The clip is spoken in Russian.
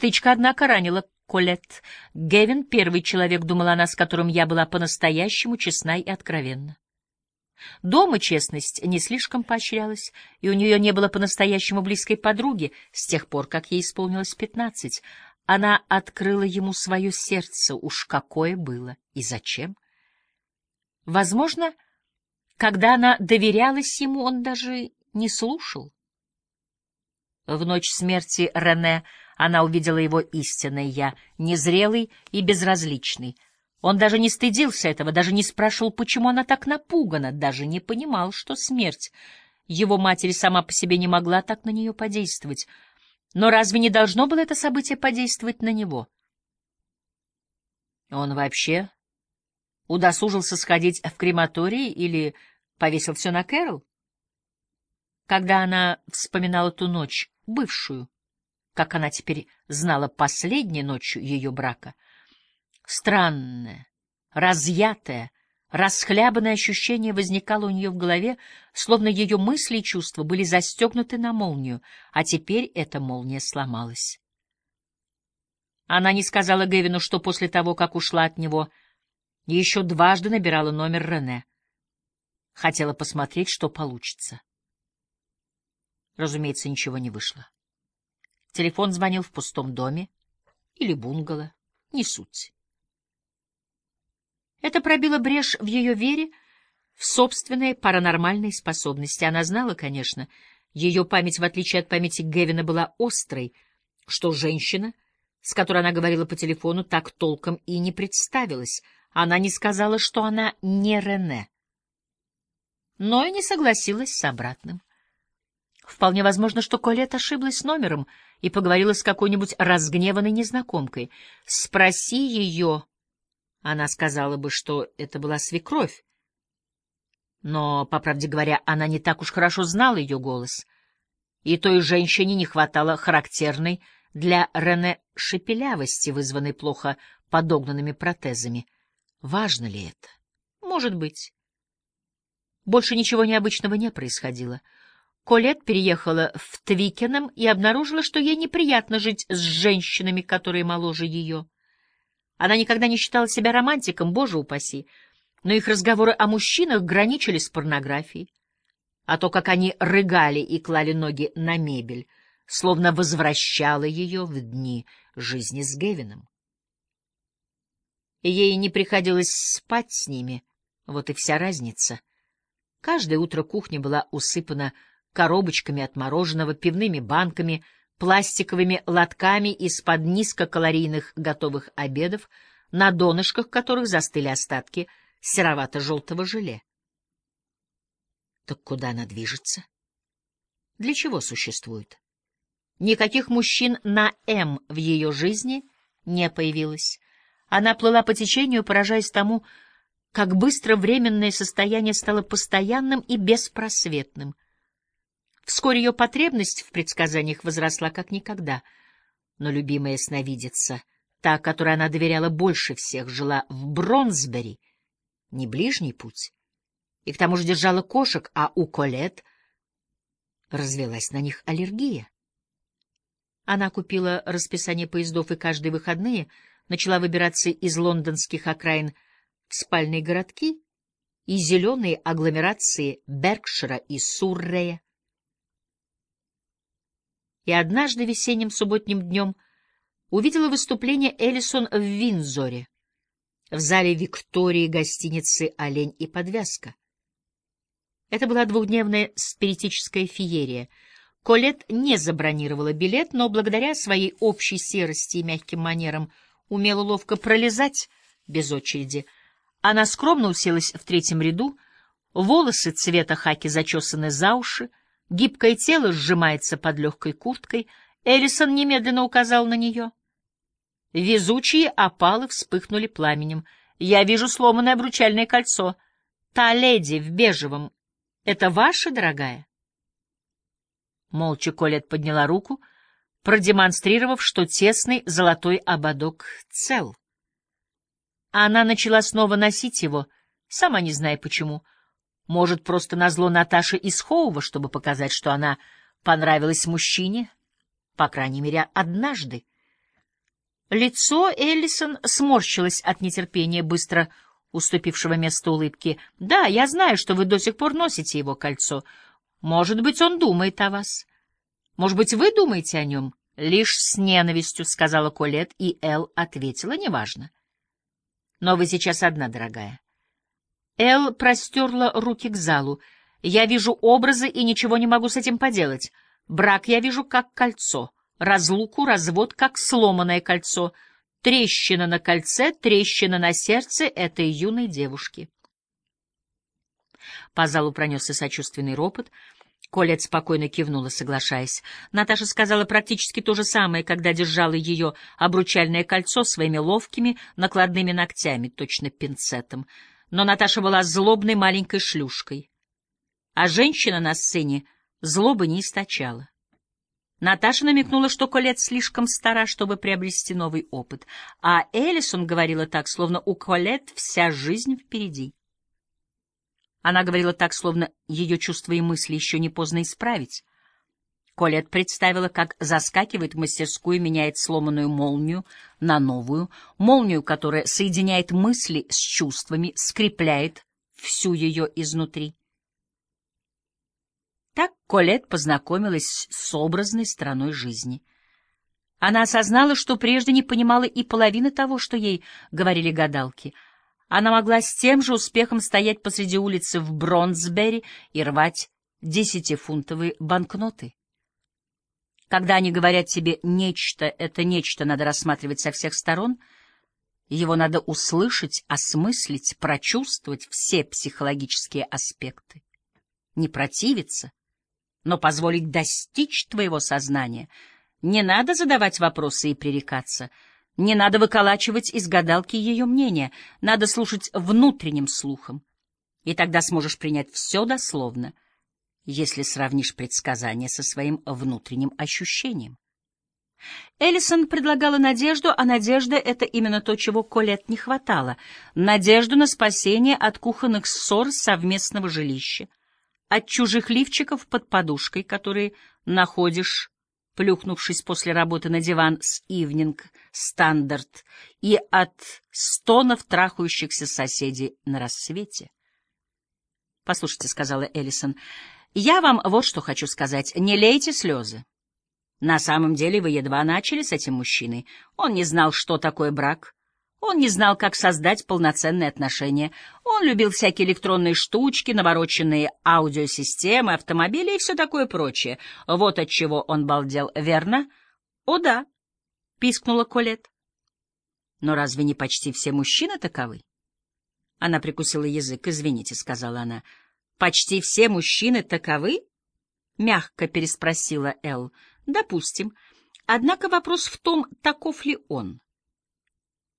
Стычка, однако, ранила Колет. Гевин — первый человек, думала она, с которым я была по-настоящему честна и откровенна. Дома честность не слишком поощрялась, и у нее не было по-настоящему близкой подруги с тех пор, как ей исполнилось пятнадцать. Она открыла ему свое сердце, уж какое было и зачем. Возможно, когда она доверялась ему, он даже не слушал. В ночь смерти Рене она увидела его истинное «я», незрелый и безразличный. Он даже не стыдился этого, даже не спрашивал, почему она так напугана, даже не понимал, что смерть его матери сама по себе не могла так на нее подействовать. Но разве не должно было это событие подействовать на него? Он вообще удосужился сходить в крематорий или повесил все на Кэрол? Когда она вспоминала ту ночь, бывшую, как она теперь знала последней ночью ее брака. Странное, разъятое, расхлябанное ощущение возникало у нее в голове, словно ее мысли и чувства были застегнуты на молнию, а теперь эта молния сломалась. Она не сказала Гевину, что после того, как ушла от него, еще дважды набирала номер Рене. Хотела посмотреть, что получится. Разумеется, ничего не вышло. Телефон звонил в пустом доме или бунгало, не суть. Это пробило брешь в ее вере в собственные паранормальные способности. Она знала, конечно, ее память, в отличие от памяти Гевина, была острой, что женщина, с которой она говорила по телефону, так толком и не представилась. Она не сказала, что она не Рене, но и не согласилась с обратным. Вполне возможно, что Колет ошиблась номером и поговорила с какой-нибудь разгневанной незнакомкой. Спроси ее, она сказала бы, что это была свекровь. Но, по правде говоря, она не так уж хорошо знала ее голос. И той женщине не хватало характерной для Рене шепелявости, вызванной плохо подогнанными протезами. Важно ли это? Может быть. Больше ничего необычного не происходило — Колет переехала в Твикенем и обнаружила, что ей неприятно жить с женщинами, которые моложе ее. Она никогда не считала себя романтиком, боже упаси, но их разговоры о мужчинах граничили с порнографией. А то, как они рыгали и клали ноги на мебель, словно возвращало ее в дни жизни с Гевином. Ей не приходилось спать с ними, вот и вся разница. Каждое утро кухня была усыпана коробочками от мороженого, пивными банками, пластиковыми лотками из-под низкокалорийных готовых обедов, на донышках которых застыли остатки серовато-желтого желе. Так куда она движется? Для чего существует? Никаких мужчин на «М» в ее жизни не появилось. Она плыла по течению, поражаясь тому, как быстро временное состояние стало постоянным и беспросветным — Вскоре ее потребность в предсказаниях возросла как никогда. Но любимая сновидица, та, которой она доверяла больше всех, жила в Бронсбери, не ближний путь, и к тому же держала кошек, а у Колет развелась на них аллергия. Она купила расписание поездов и каждые выходные начала выбираться из лондонских окраин в спальные городки и зеленые агломерации Беркшира и Суррея и однажды весенним субботним днем увидела выступление Эллисон в Винзоре, в зале Виктории гостиницы «Олень и подвязка». Это была двухдневная спиритическая феерия. Колет не забронировала билет, но благодаря своей общей серости и мягким манерам умела ловко пролезать без очереди. Она скромно уселась в третьем ряду, волосы цвета хаки зачесаны за уши, Гибкое тело сжимается под легкой курткой. Эллисон немедленно указал на нее. Везучие опалы вспыхнули пламенем. Я вижу сломанное обручальное кольцо. Та леди в бежевом. Это ваша, дорогая? Молча Колет подняла руку, продемонстрировав, что тесный золотой ободок цел. Она начала снова носить его, сама не зная почему — может, просто назло Наташи из Хоува, чтобы показать, что она понравилась мужчине, по крайней мере, однажды. Лицо Эллисон сморщилось от нетерпения, быстро уступившего место улыбки. «Да, я знаю, что вы до сих пор носите его кольцо. Может быть, он думает о вас. Может быть, вы думаете о нем?» «Лишь с ненавистью», — сказала Колет, и Эл ответила, «неважно». «Но вы сейчас одна, дорогая». Эл простерла руки к залу. «Я вижу образы и ничего не могу с этим поделать. Брак я вижу как кольцо, разлуку, развод как сломанное кольцо». Трещина на кольце, трещина на сердце этой юной девушки. По залу пронесся сочувственный ропот. Колет спокойно кивнула, соглашаясь. Наташа сказала практически то же самое, когда держала ее обручальное кольцо своими ловкими накладными ногтями, точно пинцетом. Но Наташа была злобной маленькой шлюшкой. А женщина на сцене злобы не источала. Наташа намекнула, что Колет слишком стара, чтобы приобрести новый опыт, а Элисон говорила так, словно у Колет вся жизнь впереди. Она говорила так, словно ее чувства и мысли еще не поздно исправить. Колет представила, как заскакивает в мастерскую и меняет сломанную молнию на новую, молнию, которая соединяет мысли с чувствами, скрепляет всю ее изнутри. Так Колет познакомилась с образной стороной жизни. Она осознала, что прежде не понимала и половины того, что ей говорили гадалки. Она могла с тем же успехом стоять посреди улицы в Бронсбери и рвать десятифунтовые банкноты. Когда они говорят тебе «нечто» — это нечто надо рассматривать со всех сторон, его надо услышать, осмыслить, прочувствовать все психологические аспекты. Не противиться, но позволить достичь твоего сознания. Не надо задавать вопросы и пререкаться. Не надо выколачивать из гадалки ее мнение. Надо слушать внутренним слухом. И тогда сможешь принять все дословно, если сравнишь предсказание со своим внутренним ощущением. Эллисон предлагала надежду, а надежда — это именно то, чего Колет не хватало. Надежду на спасение от кухонных ссор совместного жилища от чужих лифчиков под подушкой, которые находишь, плюхнувшись после работы на диван с «Ивнинг Стандарт», и от стонов трахающихся соседей на рассвете. «Послушайте», — сказала Эллисон, — «я вам вот что хочу сказать. Не лейте слезы. На самом деле вы едва начали с этим мужчиной. Он не знал, что такое брак». Он не знал, как создать полноценные отношения. Он любил всякие электронные штучки, навороченные аудиосистемы, автомобили и все такое прочее. Вот от чего он балдел, верно? — О, да, — пискнула Колет. Но разве не почти все мужчины таковы? Она прикусила язык. «Извините», — сказала она. «Почти все мужчины таковы?» — мягко переспросила Эл. «Допустим. Однако вопрос в том, таков ли он».